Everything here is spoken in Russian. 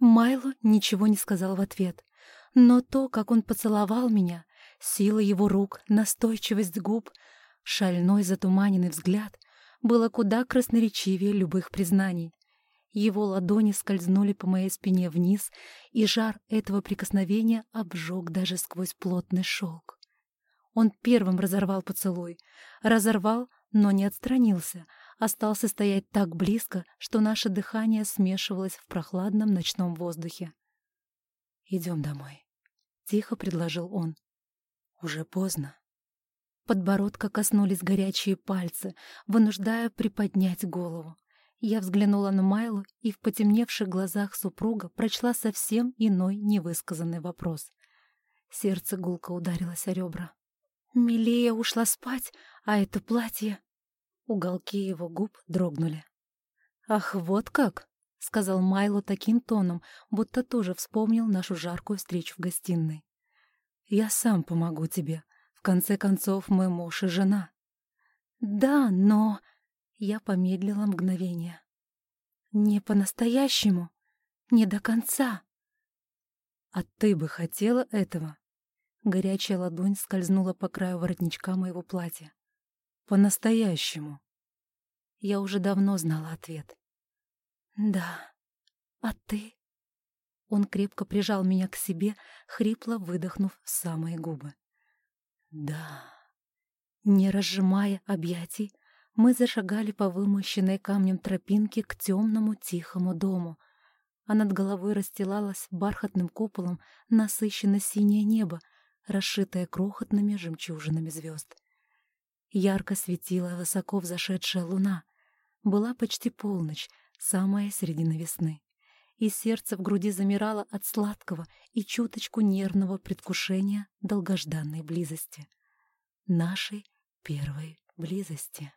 Майло ничего не сказал в ответ, но то, как он поцеловал меня, сила его рук, настойчивость губ, шальной затуманенный взгляд было куда красноречивее любых признаний. Его ладони скользнули по моей спине вниз, и жар этого прикосновения обжег даже сквозь плотный шелк. Он первым разорвал поцелуй. Разорвал, но не отстранился. Остался стоять так близко, что наше дыхание смешивалось в прохладном ночном воздухе. «Идем домой», — тихо предложил он. «Уже поздно». Подбородка коснулись горячие пальцы, вынуждая приподнять голову. Я взглянула на Майлу и в потемневших глазах супруга прочла совсем иной невысказанный вопрос. Сердце гулко ударилось о ребра. Милея ушла спать, а это платье... Уголки его губ дрогнули. «Ах, вот как!» — сказал Майло таким тоном, будто тоже вспомнил нашу жаркую встречу в гостиной. «Я сам помогу тебе. В конце концов, мы муж и жена». «Да, но...» Я помедлила мгновение. «Не по-настоящему. Не до конца». «А ты бы хотела этого?» Горячая ладонь скользнула по краю воротничка моего платья. По-настоящему. Я уже давно знала ответ. «Да. А ты?» Он крепко прижал меня к себе, хрипло выдохнув самые губы. «Да». Не разжимая объятий, мы зашагали по вымощенной камнем тропинке к темному тихому дому, а над головой расстилалось бархатным куполом насыщенно синее небо, расшитая крохотными жемчужинами звезд. Ярко светила высоко взошедшая луна. Была почти полночь, самая середина весны. И сердце в груди замирало от сладкого и чуточку нервного предвкушения долгожданной близости. Нашей первой близости.